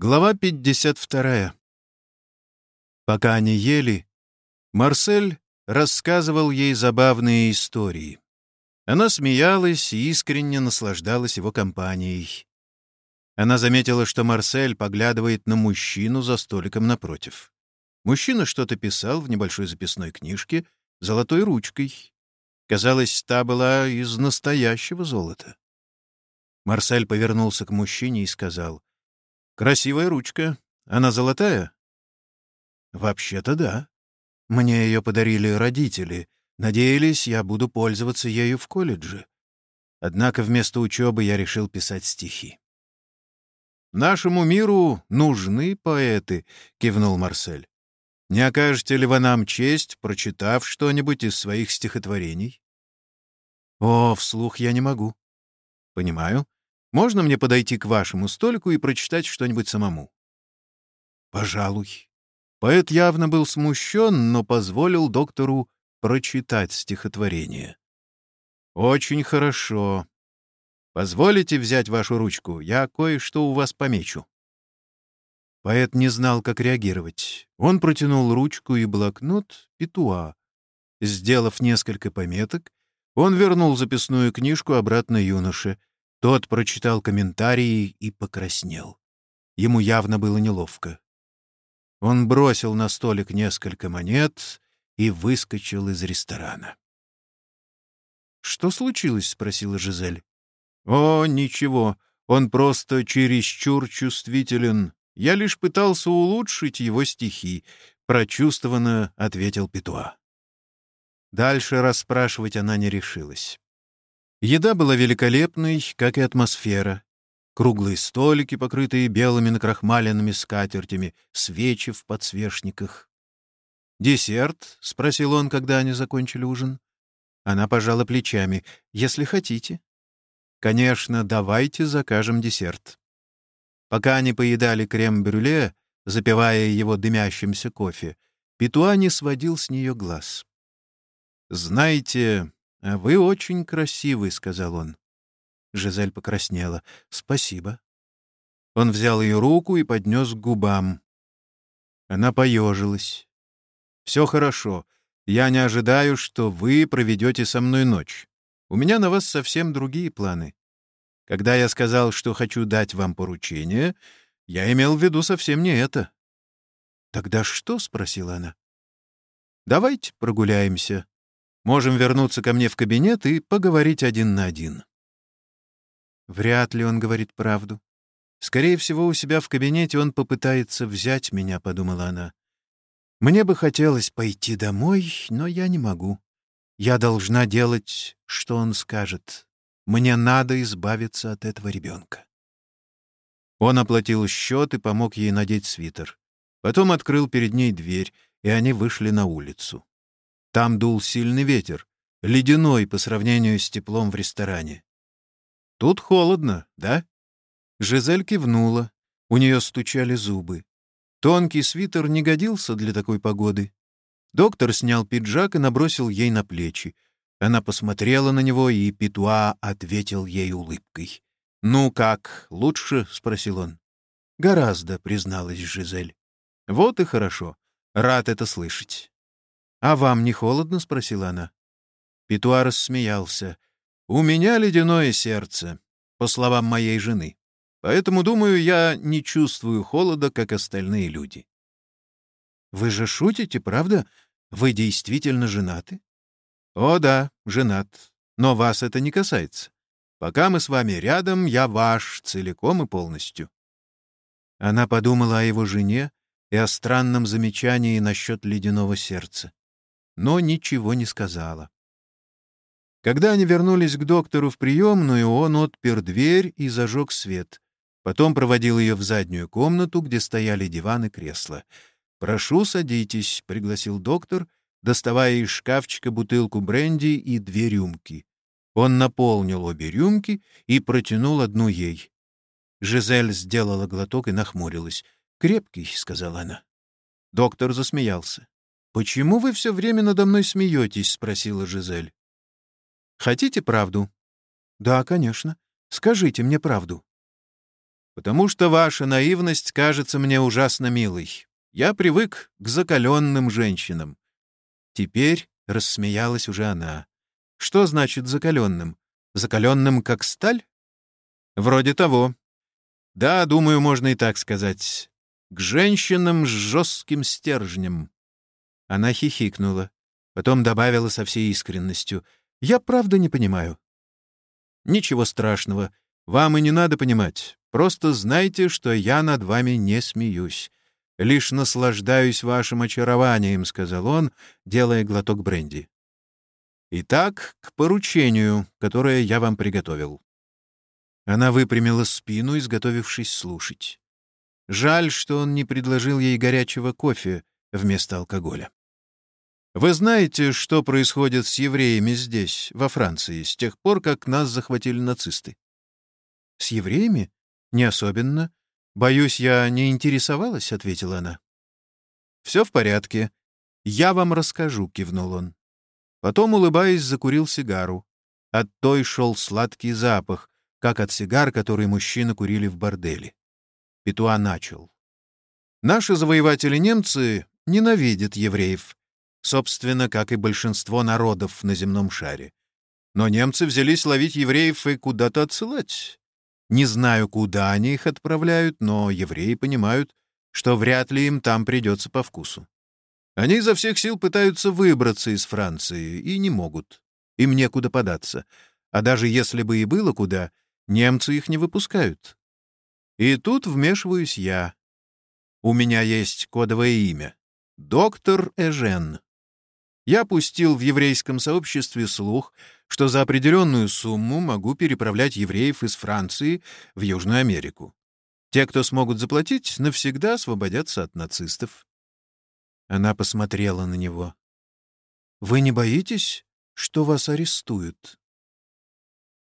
Глава 52. Пока они ели, Марсель рассказывал ей забавные истории. Она смеялась и искренне наслаждалась его компанией. Она заметила, что Марсель поглядывает на мужчину за столиком напротив. Мужчина что-то писал в небольшой записной книжке золотой ручкой. Казалось, та была из настоящего золота. Марсель повернулся к мужчине и сказал — Красивая ручка. Она золотая? Вообще-то да. Мне ее подарили родители. Надеялись, я буду пользоваться ею в колледже. Однако вместо учебы я решил писать стихи. «Нашему миру нужны поэты», — кивнул Марсель. «Не окажете ли вы нам честь, прочитав что-нибудь из своих стихотворений?» «О, вслух я не могу». «Понимаю. Можно мне подойти к вашему столику и прочитать что-нибудь самому?» «Пожалуй». Поэт явно был смущен, но позволил доктору прочитать стихотворение. «Очень хорошо. Позволите взять вашу ручку? Я кое-что у вас помечу». Поэт не знал, как реагировать. Он протянул ручку и блокнот Петуа. Сделав несколько пометок, он вернул записную книжку обратно юноше — тот прочитал комментарии и покраснел. Ему явно было неловко. Он бросил на столик несколько монет и выскочил из ресторана. «Что случилось?» — спросила Жизель. «О, ничего, он просто чересчур чувствителен. Я лишь пытался улучшить его стихи», — прочувствованно ответил Петуа. Дальше расспрашивать она не решилась. Еда была великолепной, как и атмосфера. Круглые столики, покрытые белыми накрахмаленными скатертями, свечи в подсвечниках. «Десерт?» — спросил он, когда они закончили ужин. Она пожала плечами. «Если хотите». «Конечно, давайте закажем десерт». Пока они поедали крем-брюле, запивая его дымящимся кофе, Петуа не сводил с нее глаз. «Знаете, «А вы очень красивый», — сказал он. Жизель покраснела. «Спасибо». Он взял ее руку и поднес к губам. Она поежилась. «Все хорошо. Я не ожидаю, что вы проведете со мной ночь. У меня на вас совсем другие планы. Когда я сказал, что хочу дать вам поручение, я имел в виду совсем не это». «Тогда что?» — спросила она. «Давайте прогуляемся», Можем вернуться ко мне в кабинет и поговорить один на один». Вряд ли он говорит правду. Скорее всего, у себя в кабинете он попытается взять меня, — подумала она. Мне бы хотелось пойти домой, но я не могу. Я должна делать, что он скажет. Мне надо избавиться от этого ребенка. Он оплатил счет и помог ей надеть свитер. Потом открыл перед ней дверь, и они вышли на улицу. Там дул сильный ветер, ледяной по сравнению с теплом в ресторане. «Тут холодно, да?» Жизель кивнула. У нее стучали зубы. Тонкий свитер не годился для такой погоды. Доктор снял пиджак и набросил ей на плечи. Она посмотрела на него, и Петуа ответил ей улыбкой. «Ну как, лучше?» — спросил он. «Гораздо», — призналась Жизель. «Вот и хорошо. Рад это слышать. «А вам не холодно?» — спросила она. Петуа рассмеялся. «У меня ледяное сердце, по словам моей жены. Поэтому, думаю, я не чувствую холода, как остальные люди». «Вы же шутите, правда? Вы действительно женаты?» «О да, женат. Но вас это не касается. Пока мы с вами рядом, я ваш целиком и полностью». Она подумала о его жене и о странном замечании насчет ледяного сердца но ничего не сказала. Когда они вернулись к доктору в приемную, он отпер дверь и зажег свет. Потом проводил ее в заднюю комнату, где стояли диван и кресло. «Прошу, садитесь», — пригласил доктор, доставая из шкафчика бутылку бренди и две рюмки. Он наполнил обе рюмки и протянул одну ей. Жизель сделала глоток и нахмурилась. «Крепкий», — сказала она. Доктор засмеялся. «Почему вы все время надо мной смеетесь?» — спросила Жизель. «Хотите правду?» «Да, конечно. Скажите мне правду». потому что ваша наивность кажется мне ужасно милой. Я привык к закаленным женщинам. Теперь рассмеялась уже она. Что значит закаленным? Закаленным, как сталь? Вроде того. Да, думаю, можно и так сказать. К женщинам с жестким стержнем. Она хихикнула. Потом добавила со всей искренностью. «Я правда не понимаю». «Ничего страшного. Вам и не надо понимать. Просто знайте, что я над вами не смеюсь. Лишь наслаждаюсь вашим очарованием», — сказал он, делая глоток бренди. «Итак, к поручению, которое я вам приготовил». Она выпрямила спину, изготовившись слушать. Жаль, что он не предложил ей горячего кофе вместо алкоголя. Вы знаете, что происходит с евреями здесь, во Франции, с тех пор, как нас захватили нацисты? С евреями? Не особенно. Боюсь, я не интересовалась, ответила она. Все в порядке. Я вам расскажу, кивнул он. Потом, улыбаясь, закурил сигару. От той шел сладкий запах, как от сигар, которые мужчины курили в борделе. Петуа начал. Наши завоеватели-немцы ненавидят евреев собственно, как и большинство народов на земном шаре. Но немцы взялись ловить евреев и куда-то отсылать. Не знаю, куда они их отправляют, но евреи понимают, что вряд ли им там придется по вкусу. Они изо всех сил пытаются выбраться из Франции и не могут. Им некуда податься. А даже если бы и было куда, немцы их не выпускают. И тут вмешиваюсь я. У меня есть кодовое имя. Доктор Эжен. Я пустил в еврейском сообществе слух, что за определенную сумму могу переправлять евреев из Франции в Южную Америку. Те, кто смогут заплатить, навсегда освободятся от нацистов. Она посмотрела на него. «Вы не боитесь, что вас арестуют?»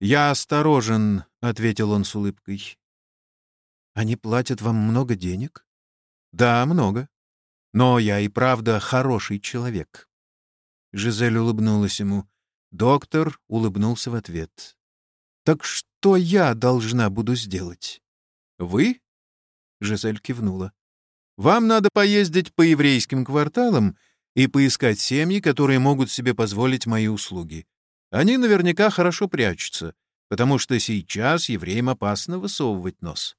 «Я осторожен», — ответил он с улыбкой. «Они платят вам много денег?» «Да, много. Но я и правда хороший человек. Жизель улыбнулась ему. Доктор улыбнулся в ответ. «Так что я должна буду сделать?» «Вы?» Жизель кивнула. «Вам надо поездить по еврейским кварталам и поискать семьи, которые могут себе позволить мои услуги. Они наверняка хорошо прячутся, потому что сейчас евреям опасно высовывать нос.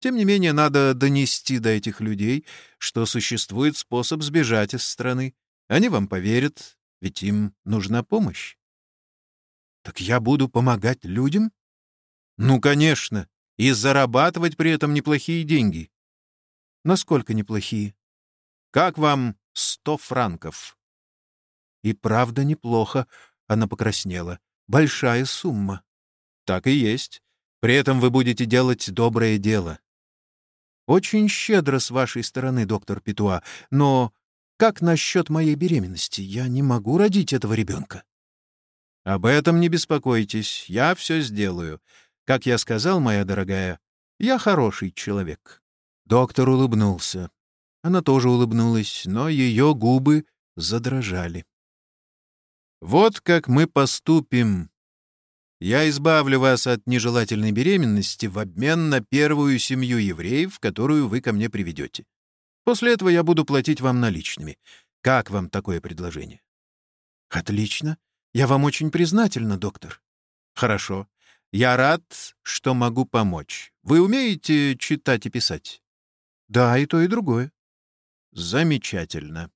Тем не менее, надо донести до этих людей, что существует способ сбежать из страны. Они вам поверят, ведь им нужна помощь. Так я буду помогать людям? Ну, конечно, и зарабатывать при этом неплохие деньги. Насколько неплохие? Как вам сто франков? И правда неплохо, она покраснела. Большая сумма. Так и есть. При этом вы будете делать доброе дело. Очень щедро с вашей стороны, доктор Петуа, но как насчет моей беременности? Я не могу родить этого ребенка. Об этом не беспокойтесь, я все сделаю. Как я сказал, моя дорогая, я хороший человек. Доктор улыбнулся. Она тоже улыбнулась, но ее губы задрожали. «Вот как мы поступим. Я избавлю вас от нежелательной беременности в обмен на первую семью евреев, которую вы ко мне приведете. После этого я буду платить вам наличными. Как вам такое предложение?» «Отлично. Я вам очень признательна, доктор». «Хорошо. Я рад, что могу помочь. Вы умеете читать и писать?» «Да, и то, и другое». «Замечательно».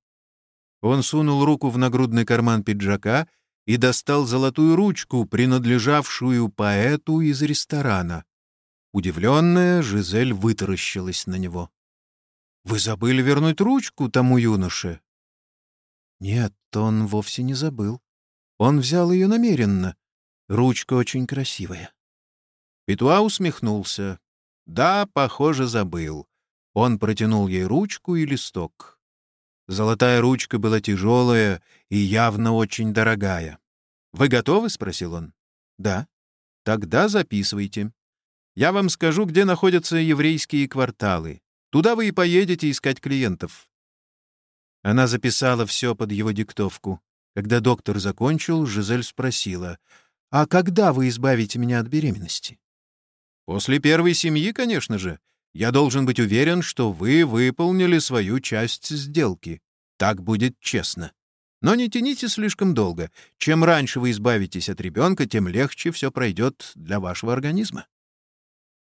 Он сунул руку в нагрудный карман пиджака и достал золотую ручку, принадлежавшую поэту из ресторана. Удивленная, Жизель вытаращилась на него. Вы забыли вернуть ручку тому юноше?» «Нет, он вовсе не забыл. Он взял ее намеренно. Ручка очень красивая». Петуа усмехнулся. «Да, похоже, забыл». Он протянул ей ручку и листок. Золотая ручка была тяжелая и явно очень дорогая. «Вы готовы?» — спросил он. «Да». «Тогда записывайте. Я вам скажу, где находятся еврейские кварталы. Туда вы и поедете искать клиентов». Она записала все под его диктовку. Когда доктор закончил, Жизель спросила, «А когда вы избавите меня от беременности?» После первой семьи, конечно же. Я должен быть уверен, что вы выполнили свою часть сделки. Так будет честно. Но не тяните слишком долго. Чем раньше вы избавитесь от ребенка, тем легче все пройдет для вашего организма.